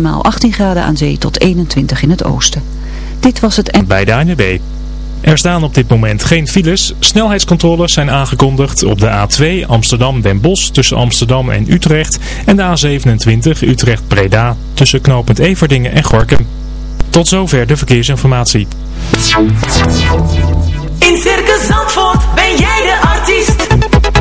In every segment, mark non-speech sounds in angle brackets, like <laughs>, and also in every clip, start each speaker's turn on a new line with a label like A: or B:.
A: maximaal 18 graden aan zee tot 21 in het oosten. Dit was het... En...
B: Bij de ANWB. Er staan op dit moment geen files. Snelheidscontroles zijn aangekondigd op de A2 Amsterdam-Den Bosch tussen Amsterdam en Utrecht. En de A27 Utrecht-Breda tussen knooppunt Everdingen en Gorkum. Tot zover de verkeersinformatie.
C: In Circus Zandvoort ben jij de artiest.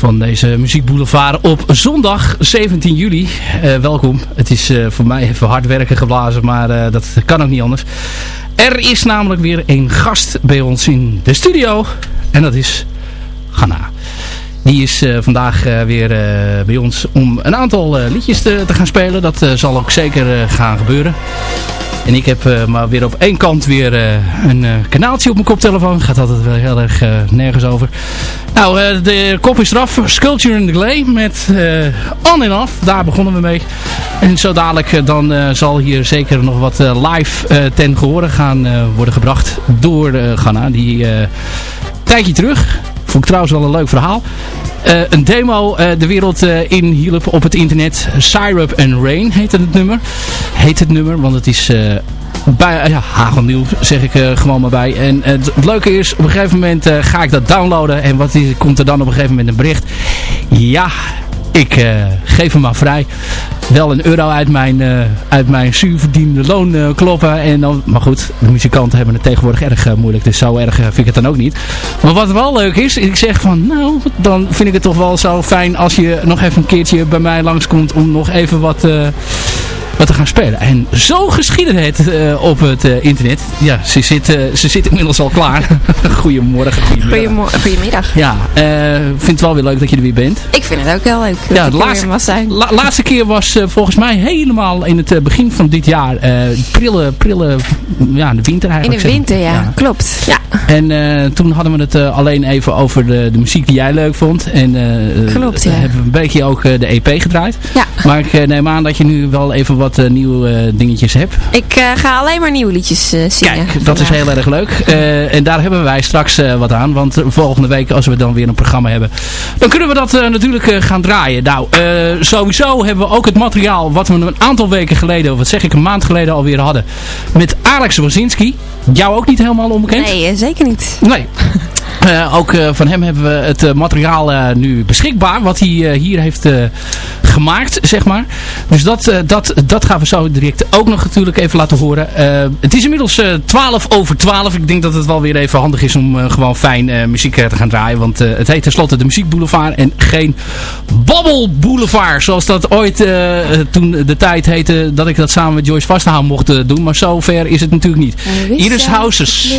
D: Van deze muziekboulevard op zondag 17 juli. Eh, welkom. Het is eh, voor mij even hard werken geblazen, maar eh, dat kan ook niet anders. Er is namelijk weer een gast bij ons in de studio. En dat is Ghana. Die is vandaag weer bij ons om een aantal liedjes te, te, gaan spelen. Dat zal ook zeker gaan gebeuren. En ik heb uh, maar weer op één kant weer uh, een uh, kanaaltje op mijn koptelefoon. Gaat altijd wel heel erg nergens over. Nou, de kop is eraf. Sculpture in the Glay met On and Off. Daar begonnen we mee. En zo dadelijk dan zal hier zeker nog wat live ten gehore gaan worden gebracht door Ghana. Die tijdje terug. Vond ik trouwens wel een leuk verhaal. Uh, een demo uh, de wereld uh, in hielp op het internet. Syrup and Rain heet het nummer. Heet het nummer, want het is bij, ja, hagelnieuw zeg ik gewoon maar bij. En het, leuke is, op een gegeven moment ga ik dat downloaden. En wat komt er dan op een gegeven moment een bericht. Ja, ik geef hem maar vrij. Wel een euro uit mijn, uh, uit mijn zuurverdiende loon uh, kloppen. En dan, maar goed, de muzikanten hebben het tegenwoordig erg moeilijk. Dus zo erg vind ik het dan ook niet. Maar wat wel leuk is, ik zeg van nou, dan vind ik het toch wel zo fijn als je nog even een keertje bij mij langskomt om nog even wat wat te gaan spelen. En zo geschiedde het uh, op het uh, internet. Ja, ze zit, uh, ze zit inmiddels al klaar. <laughs> goedemorgen, goedemiddag.
E: Goedemorgen, goedemiddag.
D: Ja, ik vind het wel weer leuk dat je er weer bent.
E: Ik vind het ook heel leuk
D: ja, de laatste, zijn. La, laatste keer was volgens mij helemaal in het begin van dit jaar. prille, prille, ja, de winter eigenlijk.
E: In de winter, ja. ja. Klopt. Ja.
D: En toen hadden we het alleen even over de, de muziek die jij leuk vond. En
E: Klopt, ja.
D: hebben we een beetje ook de EP gedraaid.
E: Ja.
D: Maar ik neem aan dat je nu wel even wat wat uh, nieuwe uh, dingetjes heb.
E: Ik uh, ga alleen maar nieuwe liedjes zingen.
D: Kijk, dat is heel erg leuk. en daar hebben wij straks wat aan. Want volgende week, als we dan weer een programma hebben, dan kunnen we dat natuurlijk gaan draaien. Nou, sowieso hebben we ook het materiaal wat we een aantal weken geleden, of wat zeg ik, een maand geleden alweer hadden. Met Alex Wazinski. Jou ook niet helemaal onbekend?
E: Nee, zeker niet.
D: Nee. Uh, <laughs> ook uh, van hem hebben we het uh, materiaal nu beschikbaar. Wat hij hier heeft gemaakt, zeg maar. Dus dat, dat, dat gaan we zo direct ook nog natuurlijk even laten horen. het is inmiddels 12 over 12. Ik denk dat het wel weer even handig is om gewoon fijn muziek te gaan draaien. Want het heet tenslotte de Muziek Boulevard en geen Babbel Boulevard. Zoals dat ooit toen de tijd heette dat ik dat samen met Joyce Vasthouden mocht doen. Maar zover is het natuurlijk niet. Iris Houses.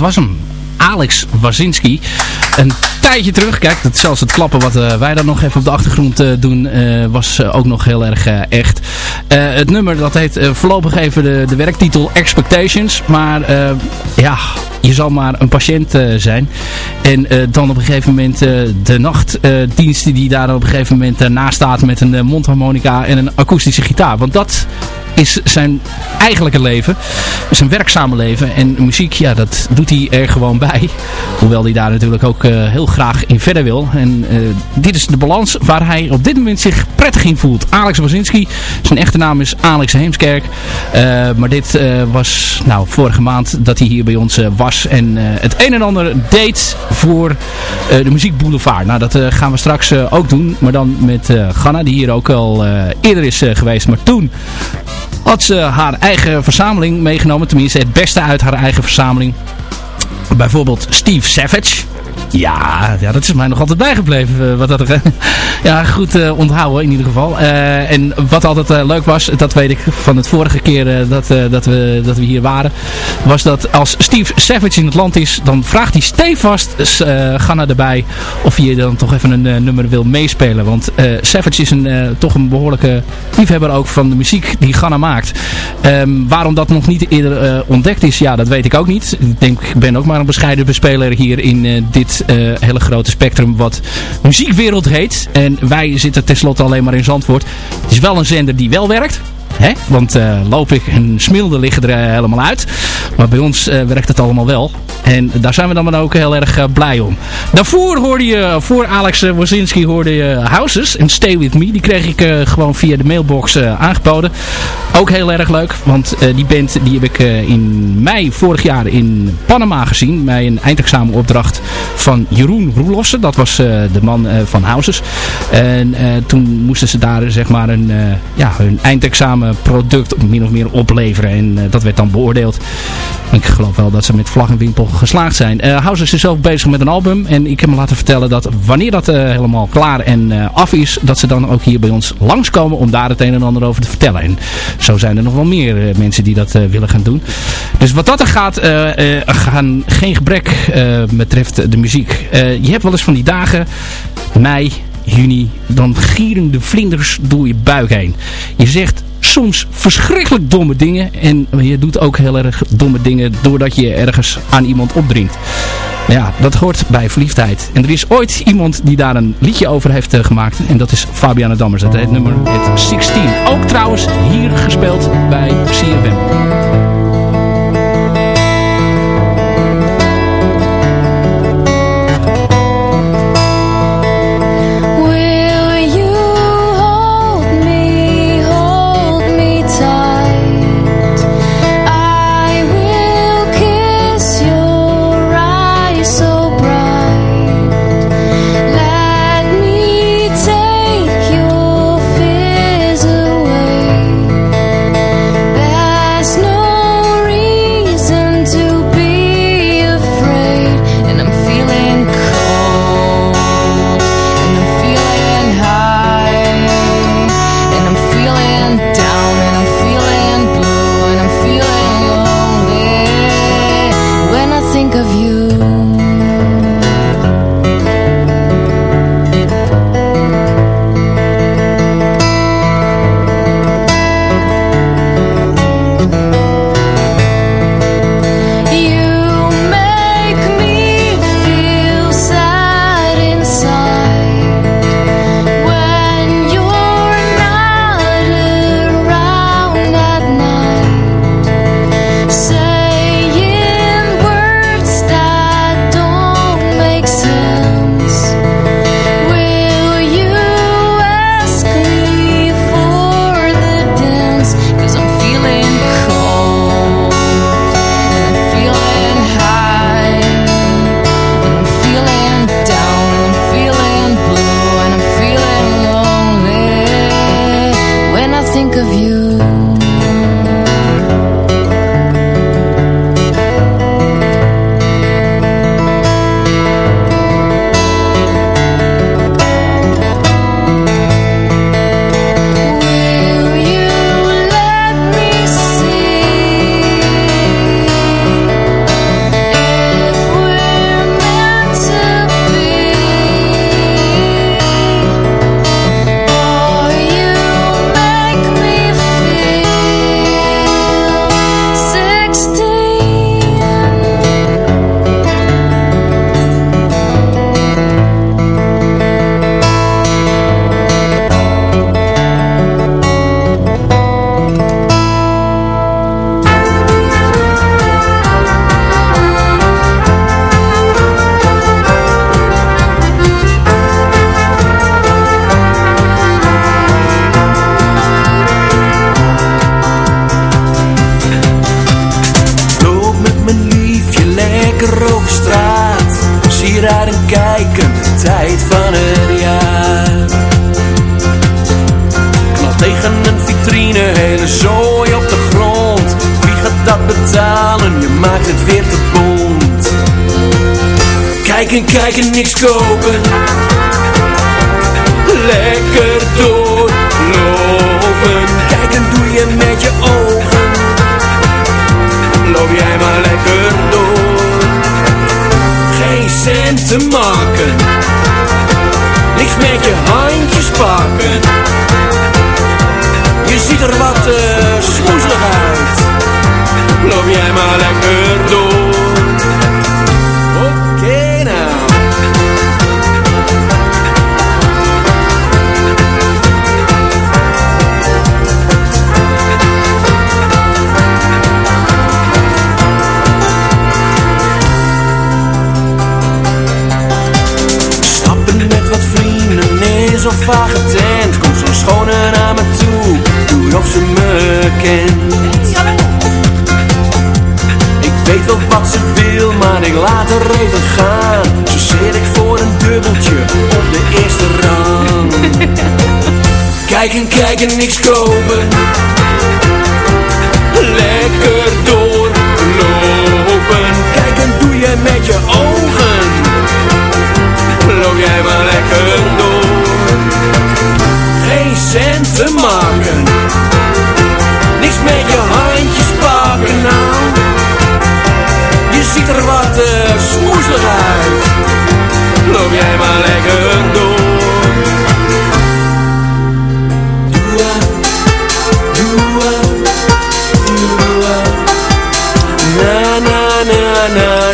D: Dat was hem. Alex Wazinski. Een tijdje terug, kijk, dat, zelfs het klappen wat uh, wij dan nog even op de achtergrond uh, doen, uh, was ook nog heel erg echt. het nummer, dat heet voorlopig even de, de werktitel Expectations. Maar ja, je zal maar een patiënt zijn. En dan op een gegeven moment de nachtdienst die daar op een gegeven moment naast staat met een mondharmonica en een akoestische gitaar. Want dat is zijn eigenlijke leven. Zijn werkzame leven. En muziek, ja, dat doet hij er gewoon bij. Hoewel hij daar natuurlijk ook uh, heel graag in verder wil. En uh, dit is de balans waar hij op dit moment zich prettig in voelt. Alex Wazinski. Zijn echte naam is Alex Heemskerk. Uh, maar dit was nou vorige maand dat hij hier bij ons was. En het een en ander deed voor de Muziek Boulevard. Nou, dat gaan we straks ook doen. Maar dan met Ganna, die hier ook al eerder is geweest. Maar toen had ze haar eigen verzameling meegenomen. Tenminste het beste uit haar eigen verzameling. Bijvoorbeeld Steve Savage. Ja, ja, dat is mij nog altijd bijgebleven. Uh, wat dat <laughs> ja, goed uh, onthouden in ieder geval. Uh, en wat altijd leuk was, dat weet ik van het vorige keer dat, dat, we, dat we hier waren. Was dat als Steve Savage in het land is, dan vraagt hij stevast Ganna erbij of hij dan toch even een nummer wil meespelen. Want Savage is een, toch een behoorlijke liefhebber ook van de muziek die Ganna maakt. Um, waarom dat nog niet eerder ontdekt is, ja, dat weet ik ook niet. Ik denk, ik ben ook maar een bescheiden bespeler hier in dit uh, hele grote spectrum wat muziekwereld heet. En wij zitten tenslotte alleen maar in Zandvoort. Het is wel een zender die wel werkt. Hè? Want uh, loop ik en Smilde liggen er uh, helemaal uit. Maar bij ons uh, werkt het allemaal wel. En daar zijn we dan ook heel erg blij om. Daarvoor hoorde je, voor Alex Wozinski hoorde je Houses en Stay With Me. Die kreeg ik gewoon via de mailbox aangeboden. Ook heel erg leuk, want die band die heb ik in mei vorig jaar in Panama gezien. Bij een eindexamenopdracht van Jeroen Roelofsen. Dat was de man van Houses. En toen moesten ze daar zeg maar een, ja, hun eindexamen product min of meer opleveren. En uh, dat werd dan beoordeeld. Ik geloof wel dat ze met vlag en wimpel geslaagd zijn. Uh, House is ook bezig met een album. En ik heb me laten vertellen dat wanneer dat uh, helemaal klaar en af is. Dat ze dan ook hier bij ons langskomen om daar het een en ander over te vertellen. En zo zijn er nog wel meer mensen die dat willen gaan doen. Dus wat dat er gaat, gaan geen gebrek betreft de muziek. je hebt wel eens van die dagen, mei, juni, dan gieren de vlinders door je buik heen. Je zegt soms verschrikkelijk domme dingen. En je doet ook heel erg domme dingen doordat je ergens aan iemand opdringt. Ja, dat hoort bij verliefdheid. En er is ooit iemand die daar een liedje over heeft uh, gemaakt. En dat is Fabiana Dammers. Dat heet nummer het 16. Ook trouwens hier gespeeld bij CFM.
F: Tijd van het jaar. Knal tegen een vitrine, hele zooi op de grond. Wie gaat dat betalen? Je maakt het weer te bont. Kijken, kijken, niks kopen. Lekker doorlopen. Kijken doe je met je ogen. Loop jij maar lekker door. Geen cent te maken. Niks met je handjes pakken. Je ziet er wat uh, uit. Loop jij maar lekker door. Vrienden in zo'n vage tent. Komt zo'n schone naar me toe, doe of ze me kent. Ik weet wel wat ze wil, maar ik laat er even gaan. Zo zit ik voor een dubbeltje op de eerste rang. <laughs> Kijken, kijken, niks kopen. Lekker doorlopen. Kijken doe je met je ogen. Loop jij maar lekker door. Cent te maken. Niks met je handjes pakken nou. Je ziet er wat uh, smoezelig uit. Loop jij maar lekker door. Na na na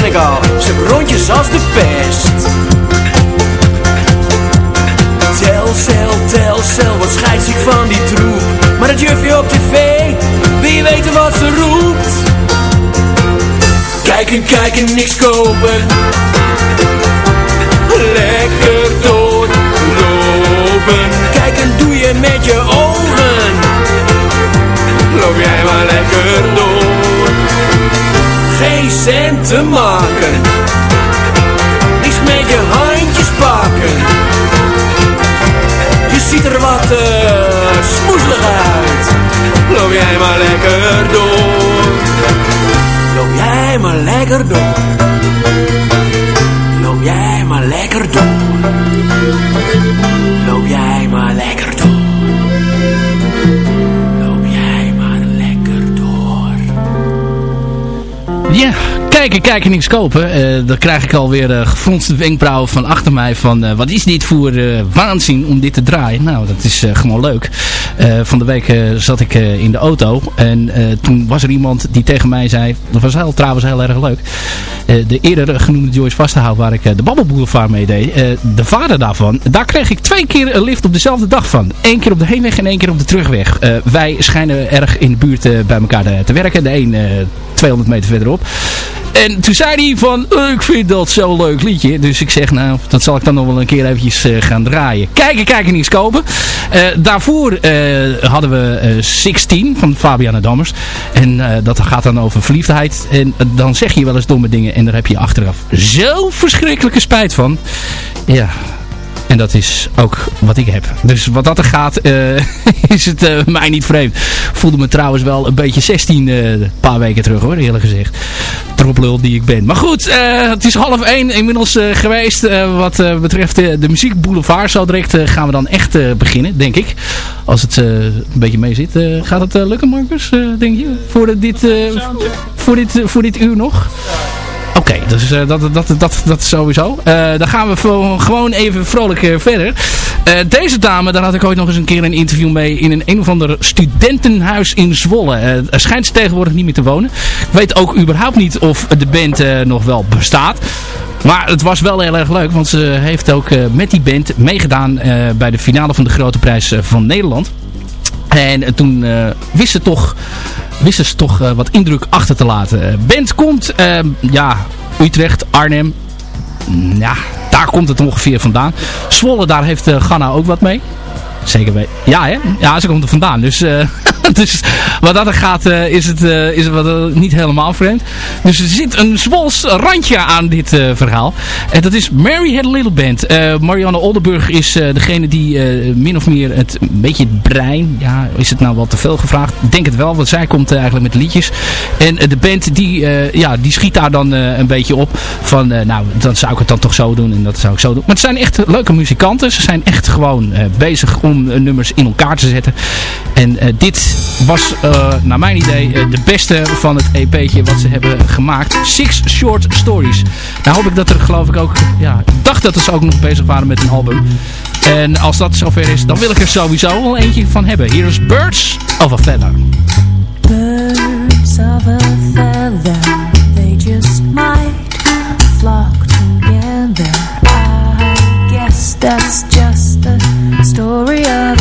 F: ken ik ze rondjes als de pest. Tel, cel, tel, cel, wat scheidsziek van die troep. Maar het jufje op tv, wil je weten wat ze roept? Kijken, kijken, niks kopen. Lekker doorlopen. Kijken doe je met je ogen. Loop jij maar lekker door. Geen cent te maken. Niks met je handjes pakken. Je ziet er wat uh, smoezelig uit. Loop jij maar lekker door. Loop jij maar lekker door. Loop jij maar lekker door. Loop jij maar lekker door. Loop jij maar lekker door.
D: Ja, kijken, kijken, niks kopen. Eh, dan krijg ik alweer uh, gefronste wenkbrauwen van achter mij van eh, wat is dit voor waanzin om dit te draaien. Nou, dat is gewoon leuk. van de week zat ik in de auto en toen was er iemand die tegen mij zei, dat was heel, trouwens heel erg leuk. De eerder genoemde Joyce Vastenhout waar ik de Babbelboulevard mee deed. de vader daarvan, daar kreeg ik twee keer een lift op dezelfde dag van. Eén keer op de heenweg en één keer op de terugweg. wij schijnen erg in de buurt bij elkaar te werken. De een 200 meter verderop. En toen zei hij van, ik vind dat zo'n leuk liedje. Dus ik zeg, nou, dat zal ik dan nog wel een keer eventjes gaan draaien. Kijken, kijken, niets kopen. Daarvoor hadden we 16 van Fabiana Dammers. En dat gaat dan over verliefdheid. En dan zeg je wel eens domme dingen. En daar heb je achteraf zo verschrikkelijke spijt van. Ja, en dat is ook wat ik heb. Dus wat dat er gaat, uh, <laughs> is het uh, mij niet vreemd. Voelde me trouwens wel een beetje 16 uh, een paar weken terug hoor, eerlijk gezegd. Troplul die ik ben. Maar goed, het is half 1 inmiddels geweest. wat betreft de Muziek Boulevard. Zo direct gaan we dan echt beginnen, denk ik. Als het een beetje mee zit. gaat het lukken Marcus, denk je? Voor dit, voor, dit, voor dit uur nog? Oké, dus uh, dat, dat, dat, dat sowieso. Uh, dan gaan we gewoon even vrolijk uh, verder. deze dame, daar had ik ooit nog eens een keer een interview mee in een een of ander studentenhuis in Zwolle. schijnt ze tegenwoordig niet meer te wonen. Ik weet ook überhaupt niet of de band nog wel bestaat. Maar het was wel heel erg leuk, want ze heeft ook met die band meegedaan bij de finale van de Grote Prijs van Nederland. En eh, toen wist ze toch, wisten ze toch uh, wat indruk achter te laten. band komt, ehm, ja, Utrecht, Arnhem. Mm, ja, daar komt het ongeveer vandaan. Zwolle, daar heeft Ghana ook wat mee. Zeker weten. Ja, hè? Ja, ze komt er vandaan. Dus, uh, <laughs> dus wat dat er gaat, uh, is het, uh, is het wat, niet helemaal vreemd. Dus er zit een zwols randje aan dit verhaal. En dat is Mary Had a Little Band. Marianne Oldenburg is degene die min of meer het een beetje het brein. Ja, is het nou wel te veel gevraagd? Denk het wel, want zij komt eigenlijk met liedjes. En de band die, ja, die schiet daar dan een beetje op. Van, nou, dan zou ik het dan toch zo doen en dat zou ik zo doen. Maar het zijn echt leuke muzikanten. Ze zijn echt gewoon bezig om om nummers in elkaar te zetten. En uh, dit was uh, naar mijn idee de beste van het EP'tje wat ze hebben gemaakt. Six Short Stories. Nou hoop ik dat er geloof ik ook... Ja, ik dacht dat ze ook nog bezig waren met een album. En als dat zover is, dan wil ik er sowieso wel eentje van hebben. Hier is Birds of a Feather.
G: Birds of a feather They just might flock together I guess that's just story of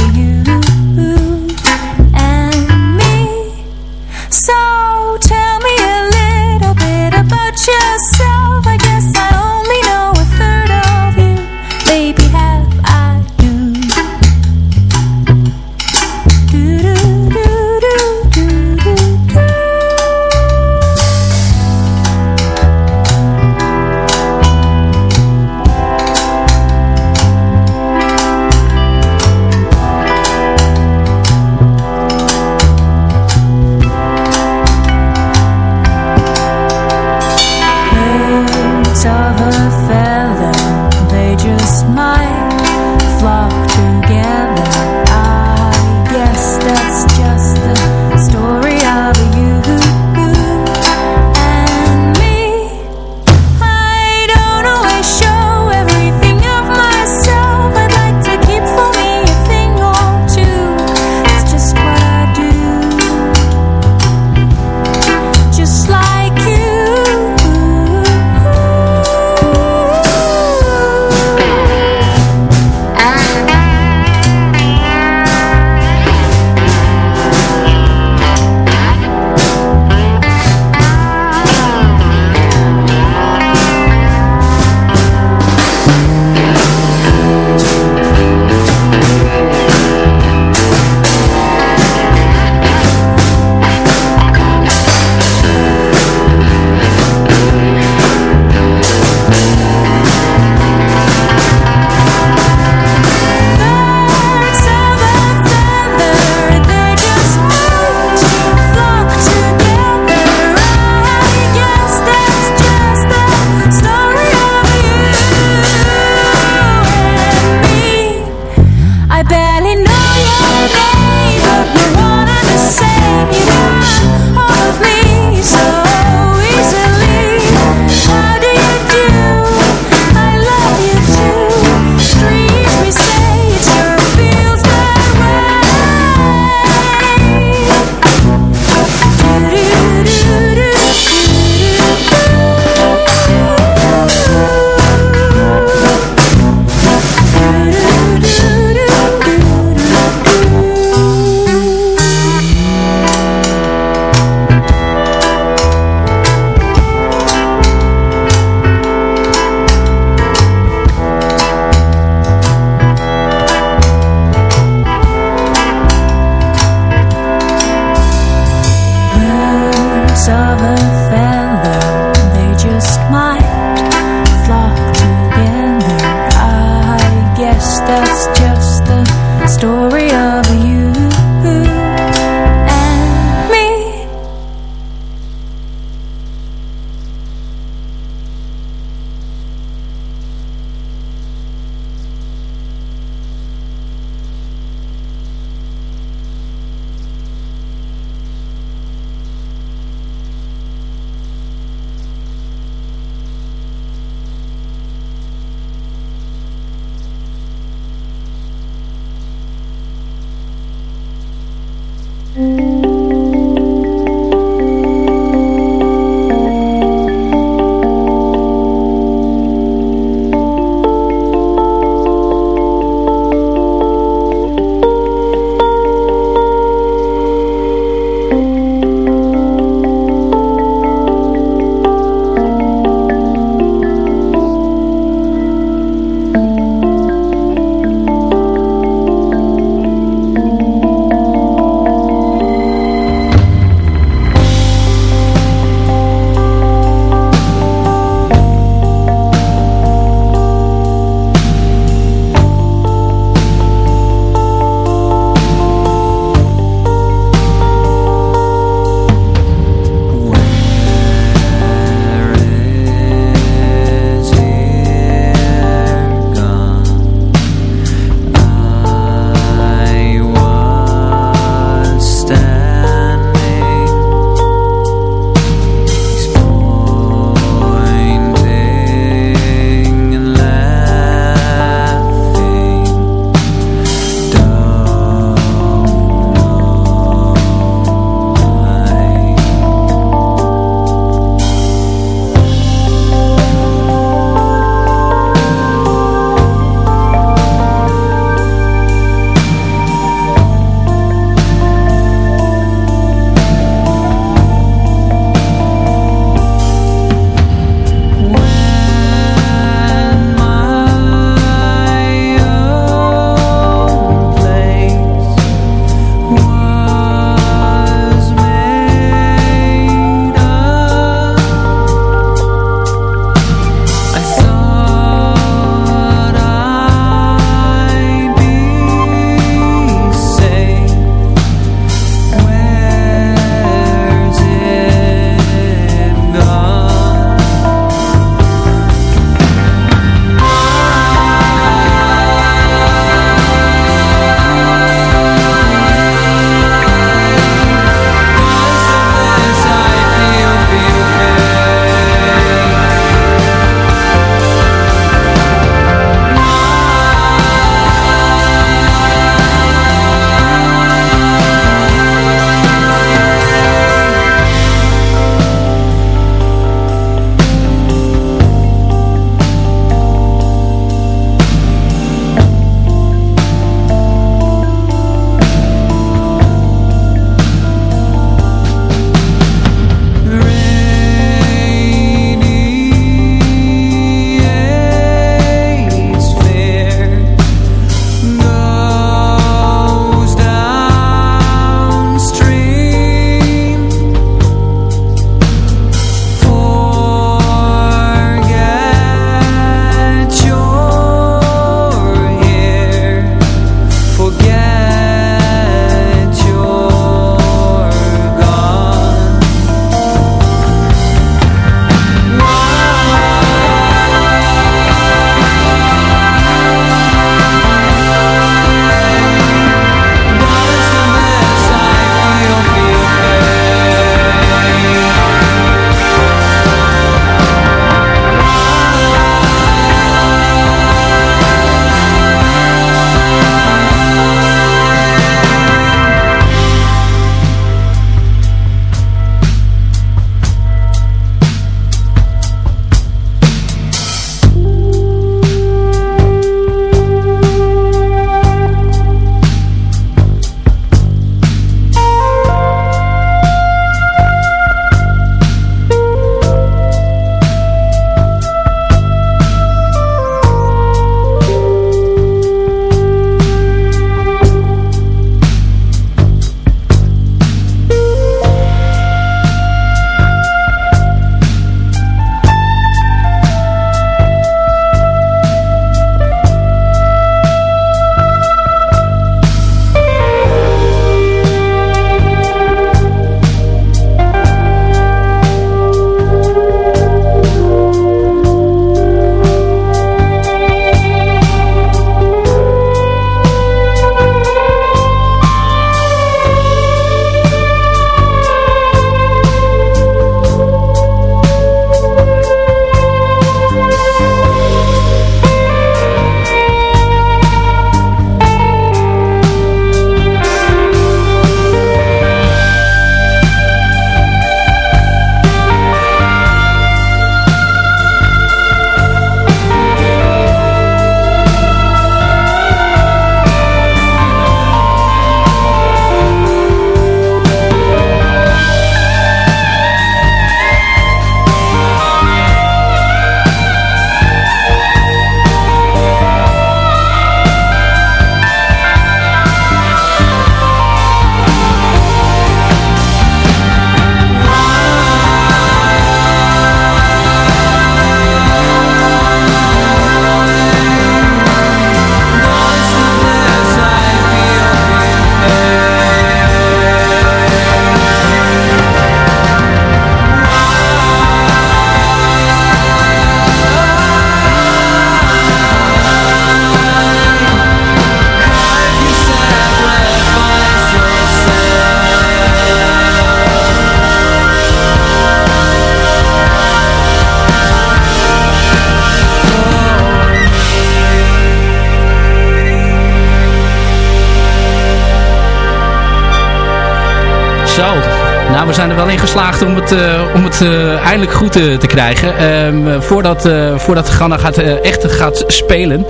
D: geslaagd om het, eh, om het eh, eindelijk goed te, te krijgen. Ehm, voordat, voordat Ganna gaat, echt gaat spelen.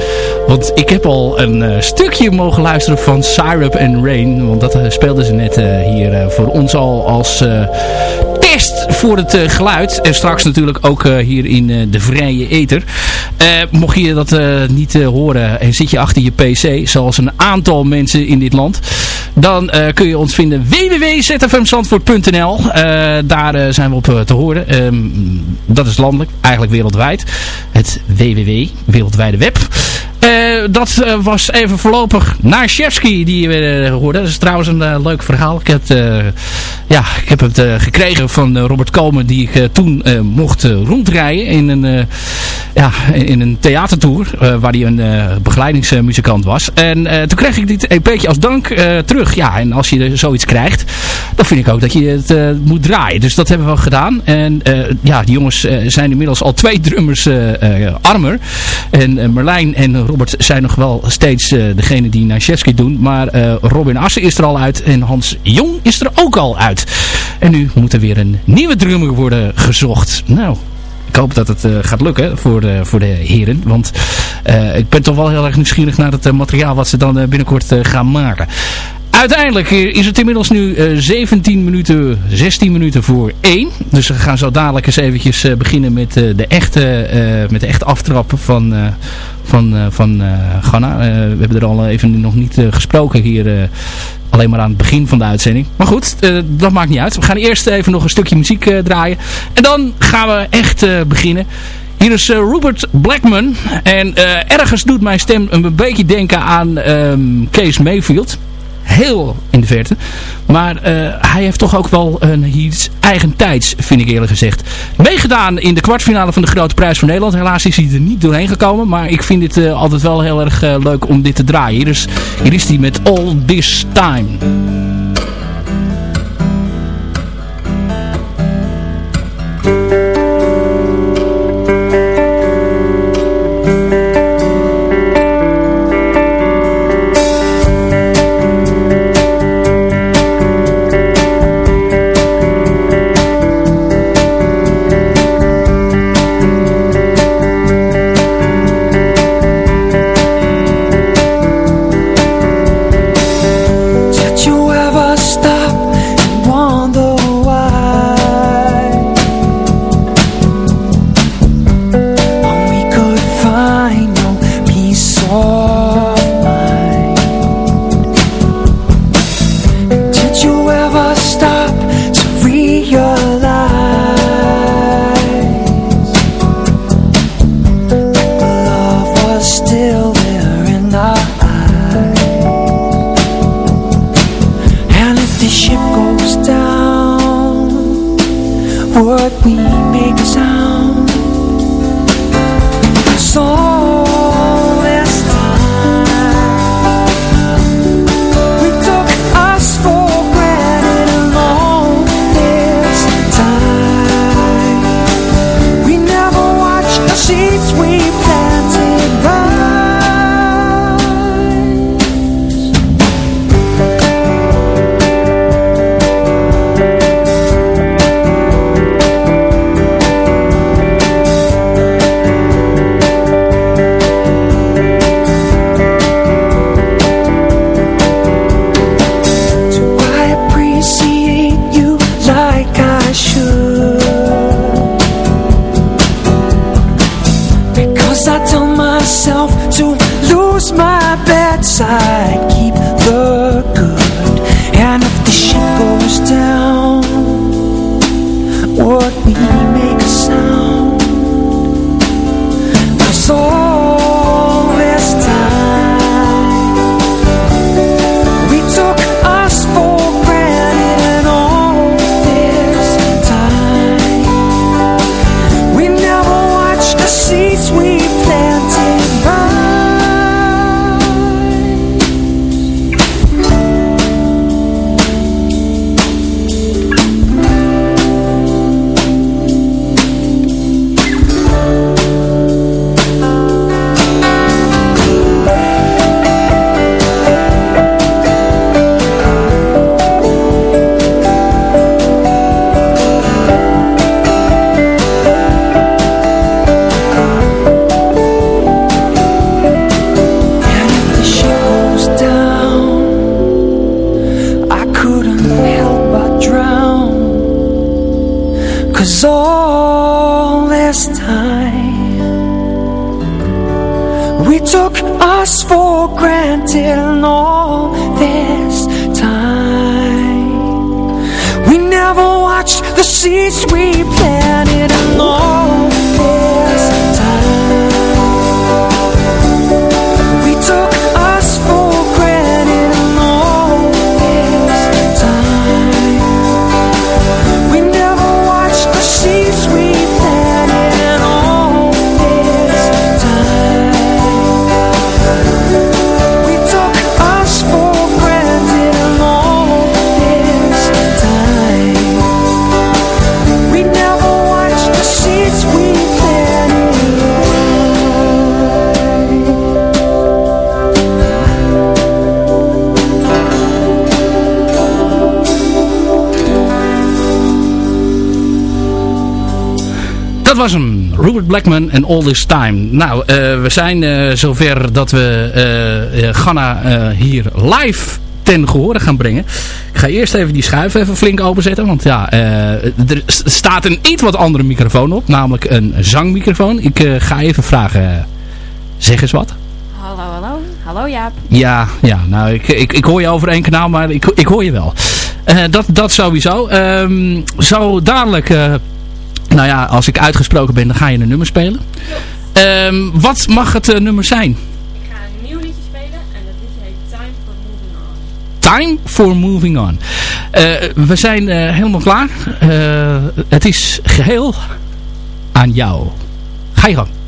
D: Want ik heb al een stukje mogen luisteren van Syrup and Rain. Want dat speelden ze net hier voor ons al als test voor het geluid. En straks natuurlijk ook hier in de vrije ether. mocht je dat niet horen en zit je achter je pc, zoals een aantal mensen in dit land. Dan kun je ons vinden www.zfmzandvoort.nl uh, Daar uh, zijn we op te horen. Um, dat is landelijk, eigenlijk wereldwijd. Het www, wereldwijde web. Dat was even voorlopig naar Shevsky die we hoorden. Dat is trouwens een leuk verhaal. Ik heb, ja, ik heb het gekregen van Robert Komen die ik toen mocht rondrijden in een, ja, in een theatertour waar hij een begeleidingsmuzikant was. En toen kreeg ik dit EP'tje als dank terug. Ja, en als je zoiets krijgt, dan vind ik ook dat je het moet draaien. Dus dat hebben we gedaan. En ja, die jongens zijn inmiddels al twee drummers armer. En Merlijn en Robert zijn nog wel steeds degene die Naschewski doen. Maar Robin Assen is er al uit en Hans Jong is er ook al uit. En nu moet er weer een nieuwe drummer worden gezocht. Nou, ik hoop dat het uh, gaat lukken voor de, voor de heren. Want uh, ik ben toch wel heel erg nieuwsgierig naar het materiaal wat ze dan binnenkort gaan maken. Uiteindelijk is het inmiddels nu 17 minuten, 16 minuten voor 1. Dus we gaan zo dadelijk eens eventjes beginnen met, de, echte, met de echte aftrap van, van, van Ghana. We hebben er al even nog niet gesproken hier. Alleen maar aan het begin van de uitzending. Maar goed, dat maakt niet uit. We gaan eerst even nog een stukje muziek draaien. En dan gaan we echt beginnen. Hier is Rupert Blackman. En ergens doet mijn stem een beetje denken aan um, Kees Mayfield heel in de verte. Maar uh, hij heeft toch ook wel een iets eigen tijds, vind ik eerlijk gezegd. Meegedaan in de kwartfinale van de Grote Prijs voor Nederland. Helaas is hij er niet doorheen gekomen. Maar ik vind het uh, altijd wel heel erg uh, leuk om dit te draaien. Dus hier is hij met All This Time. Robert Blackman en All This Time. Nou, eh, we zijn eh, zover dat we eh, Ghana hier live ten gehore gaan brengen. Ik ga eerst even die schuif even flink openzetten. Want ja, er staat een iets wat andere microfoon op. Namelijk een zangmicrofoon. Ik ga even vragen. zeg eens wat.
E: Hallo, hallo. Hallo Jaap.
D: Ja, ja nou, ik, ik, ik hoor je over één kanaal, maar ik, ik hoor je wel. Dat, dat sowieso. Ehm, zo dadelijk, nou ja, als ik uitgesproken ben, dan ga je een nummer spelen. Ehm, wat mag het eh, nummer zijn?
E: Ik ga een nieuw liedje spelen en dat liedje heet Time for Moving On.
D: Time for Moving On. Eh, we zijn eh, helemaal klaar. Het is geheel aan jou. Ga je gang.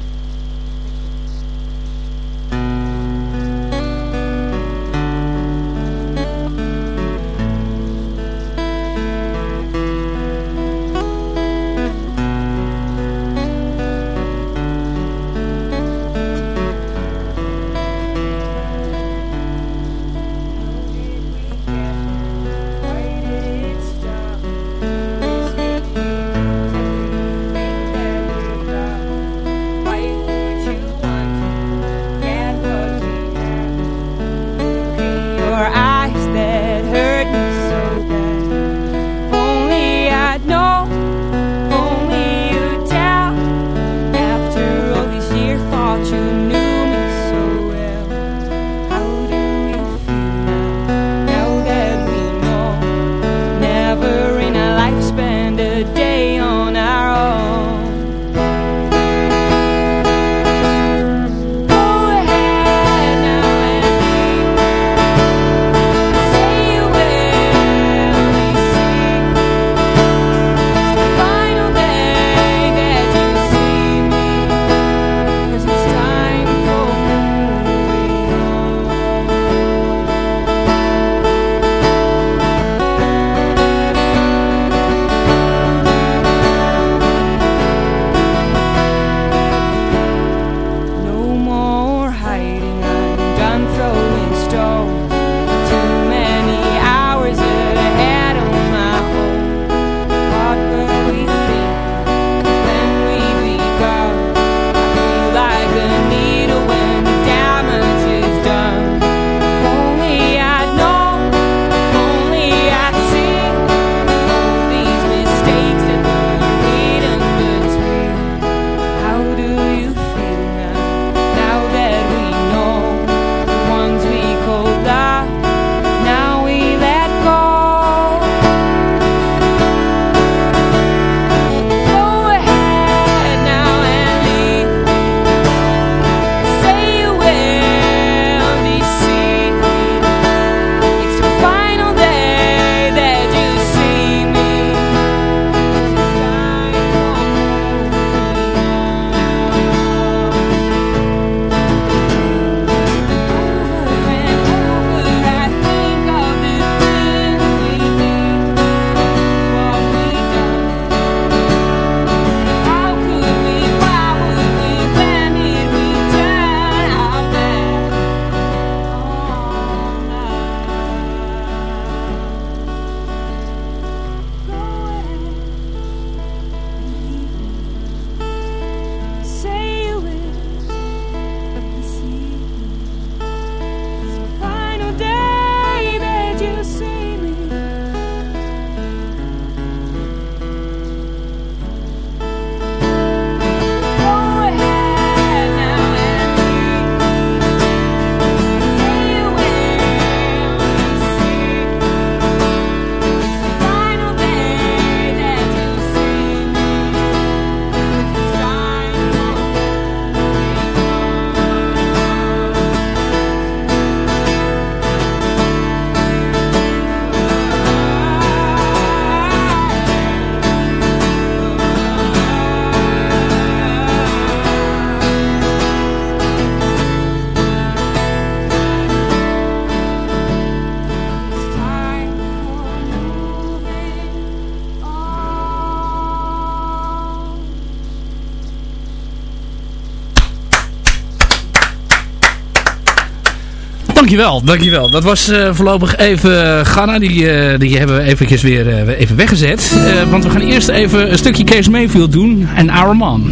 H: Dankjewel, dankjewel. Dat was uh, voorlopig even Ghana. Die, uh, die hebben we eventjes weer even weggezet. want we gaan eerst even een stukje Kees Mayfield doen. En Our Man.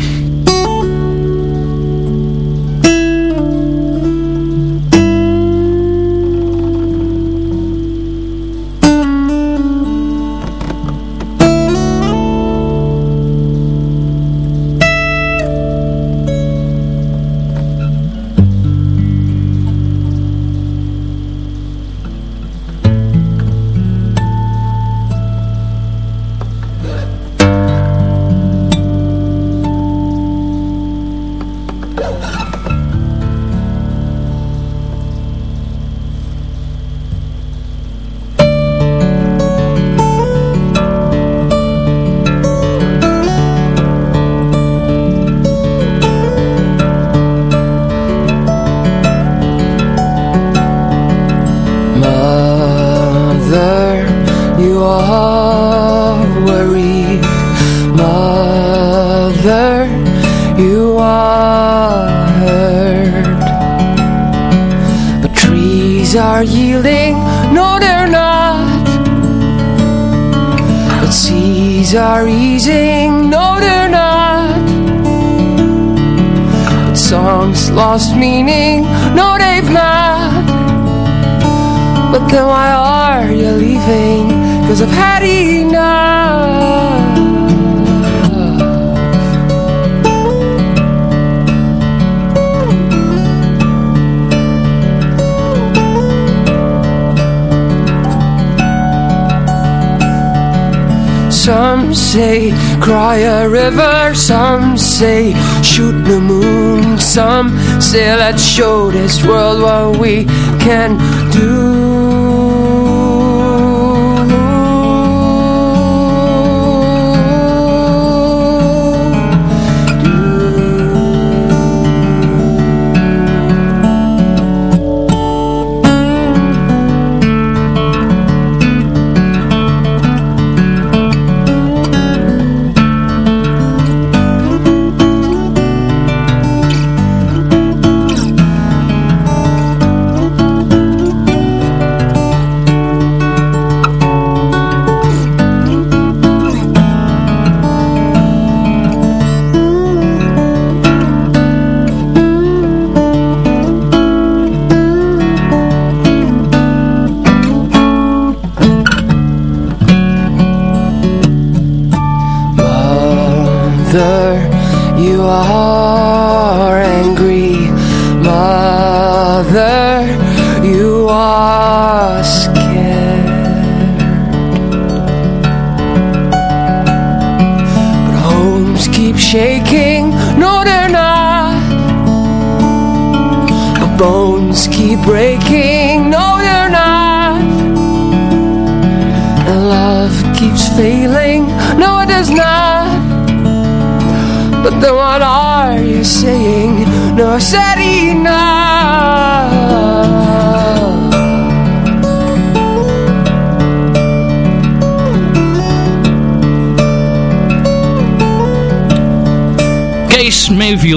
H: Things are easing, no they're not. But songs lost meaning, no they've not.
G: But
H: then why are you leaving? Cause I've had enough.
D: Say cry a river Some say shoot the moon. Some say let's show this world what we can do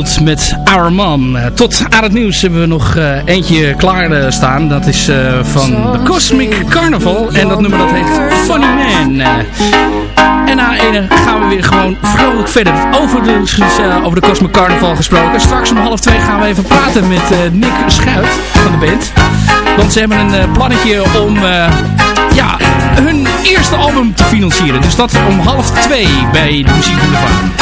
D: Met Our Man. Eh, tot aan het nieuws hebben we nog uh, eentje klaar uh, staan. Dat is van The Cosmic Carnival. En dat nummer dat heet Funny Man. en na ene gaan we weer gewoon vrolijk verder. Over de, over de Cosmic Carnival gesproken. Straks om half twee gaan we even praten met Nick Schuit van de band. Want ze hebben een plannetje om ja, hun eerste album te financieren. Dus dat om half twee bij de Muziek Boulevard.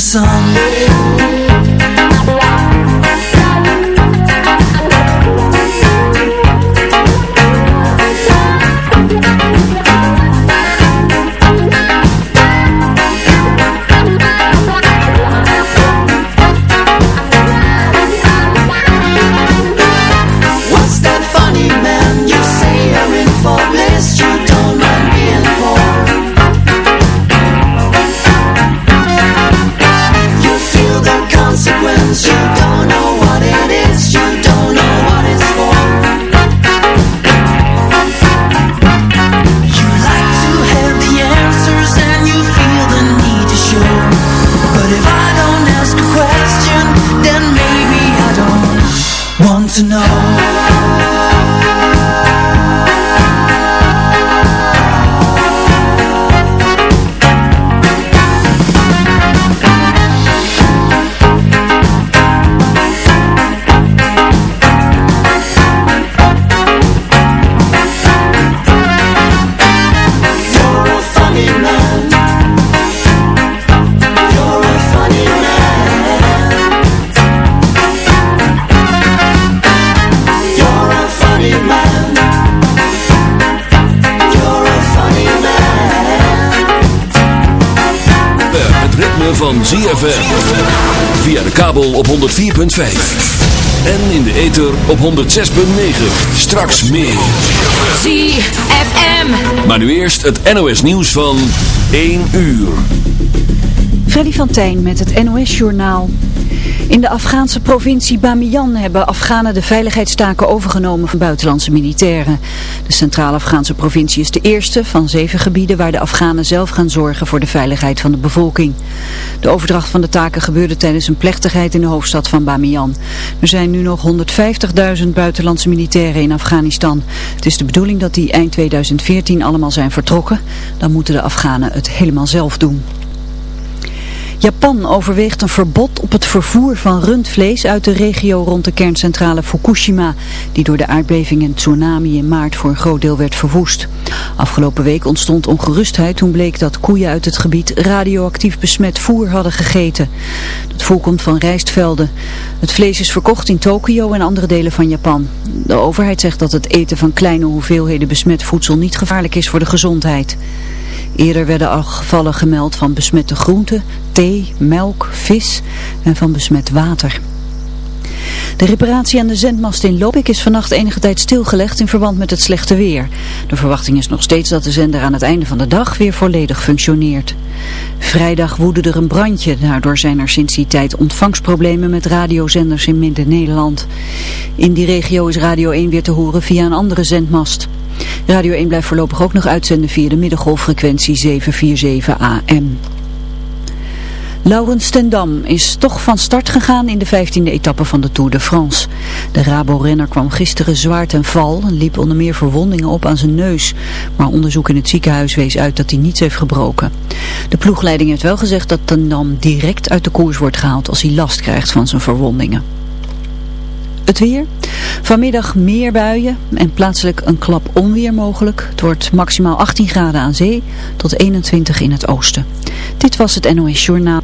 I: the sun.
J: Kabel op 104.5. En in de ether op 106.9. Straks meer.
K: ZFM.
J: Maar nu eerst het NOS nieuws van 1 uur.
A: Freddy van Tijn met het NOS-journaal. In de Afghaanse provincie Bamiyan hebben Afghanen de veiligheidstaken overgenomen van buitenlandse militairen. De centrale Afghaanse provincie is de eerste van zeven gebieden waar de Afghanen zelf gaan zorgen voor de veiligheid van de bevolking. De overdracht van de taken gebeurde tijdens een plechtigheid in de hoofdstad van Bamiyan. Er zijn nu nog 150.000 buitenlandse militairen in Afghanistan. Het is de bedoeling dat die eind 2014 allemaal zijn vertrokken. Dan moeten de Afghanen het helemaal zelf doen. Japan overweegt een verbod op het vervoer van rundvlees uit de regio rond de kerncentrale Fukushima, die door de aardbeving en tsunami in maart voor een groot deel werd verwoest. Afgelopen week ontstond ongerustheid toen bleek dat koeien uit het gebied radioactief besmet voer hadden gegeten. Het voer komt van rijstvelden. Het vlees is verkocht in Tokio en andere delen van Japan. De overheid zegt dat het eten van kleine hoeveelheden besmet voedsel niet gevaarlijk is voor de gezondheid. Eerder werden al gevallen gemeld van besmette groenten, thee, melk, vis en van besmet water. De reparatie aan de zendmast in Lopik is vannacht enige tijd stilgelegd in verband met het slechte weer. De verwachting is nog steeds dat de zender aan het einde van de dag weer volledig functioneert. Vrijdag woedde er een brandje, daardoor zijn er sinds die tijd ontvangstproblemen met radiozenders in Midden-Nederland. In die regio is Radio 1 weer te horen via een andere zendmast. Radio 1 blijft voorlopig ook nog uitzenden via de middengolffrequentie 747 AM. Laurens ten Dam is toch van start gegaan in de 15e etappe van de Tour de France. De Rabo-renner kwam gisteren zwaar ten val en liep onder meer verwondingen op aan zijn neus. Maar onderzoek in het ziekenhuis wees uit dat hij niets heeft gebroken. De ploegleiding heeft wel gezegd dat ten Dam direct uit de koers wordt gehaald als hij last krijgt van zijn verwondingen. Het weer. Vanmiddag meer buien en plaatselijk een klap onweer mogelijk. Het wordt maximaal 18 graden aan zee tot 21 in het oosten. Dit was het NOS Journaal.